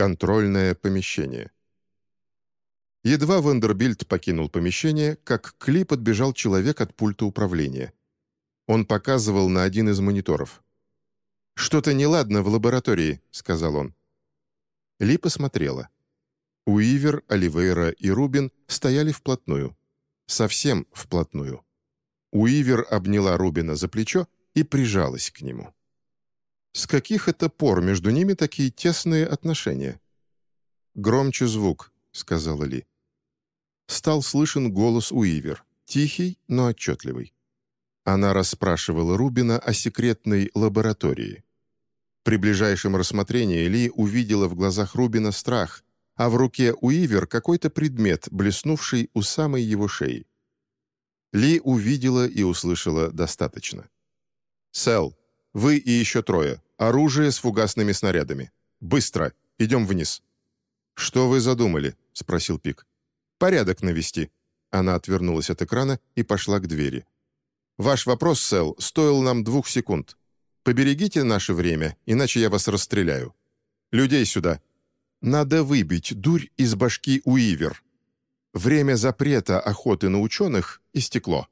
Контрольное помещение. Едва Вандербильд покинул помещение, как к Ли подбежал человек от пульта управления. Он показывал на один из мониторов. «Что-то неладно в лаборатории», — сказал он. Ли посмотрела. Уивер, Оливейра и Рубин стояли вплотную. Совсем вплотную. Уивер обняла Рубина за плечо и прижалась к нему. С каких это пор между ними такие тесные отношения? «Громче звук», — сказала Ли. Стал слышен голос Уивер, тихий, но отчетливый. Она расспрашивала Рубина о секретной лаборатории. При ближайшем рассмотрении Ли увидела в глазах Рубина страх, а в руке Уивер какой-то предмет, блеснувший у самой его шеи. Ли увидела и услышала достаточно. «Сэл, вы и еще трое. Оружие с фугасными снарядами. Быстро! Идем вниз!» «Что вы задумали?» — спросил Пик. «Порядок навести». Она отвернулась от экрана и пошла к двери. «Ваш вопрос, Сэл, стоил нам двух секунд. Поберегите наше время, иначе я вас расстреляю. Людей сюда. Надо выбить дурь из башки Уивер. Время запрета охоты на ученых истекло».